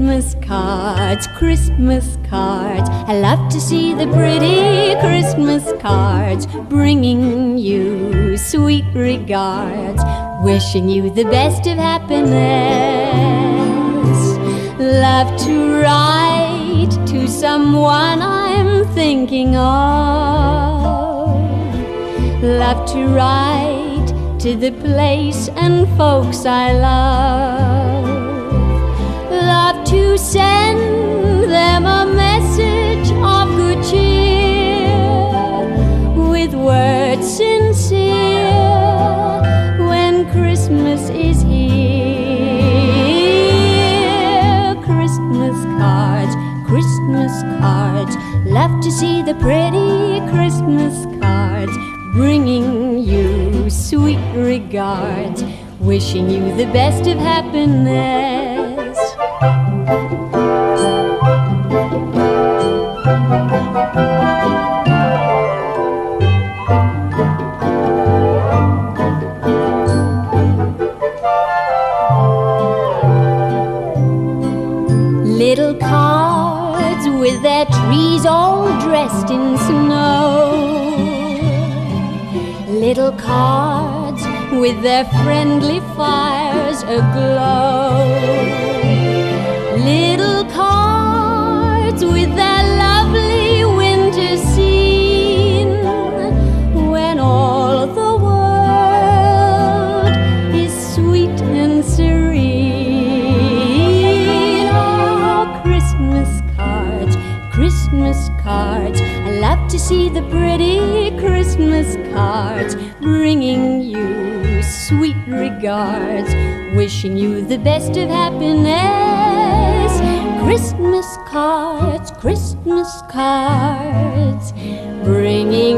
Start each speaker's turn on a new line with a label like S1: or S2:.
S1: Christmas cards, Christmas cards. I love to see the pretty Christmas cards bringing you sweet regards, wishing you the best of happiness. Love to write to someone I'm thinking of. Love to write to the place and folks I love. To send them a message of good cheer with words sincere when Christmas is here. Christmas cards, Christmas cards. Love to see the pretty Christmas cards bringing you sweet regards, wishing you the best of happiness. Their trees all dressed in snow. Little cards with their friendly fires aglow. See the pretty Christmas cards bringing you sweet regards, wishing you the best of happiness. Christmas cards, Christmas cards, bringing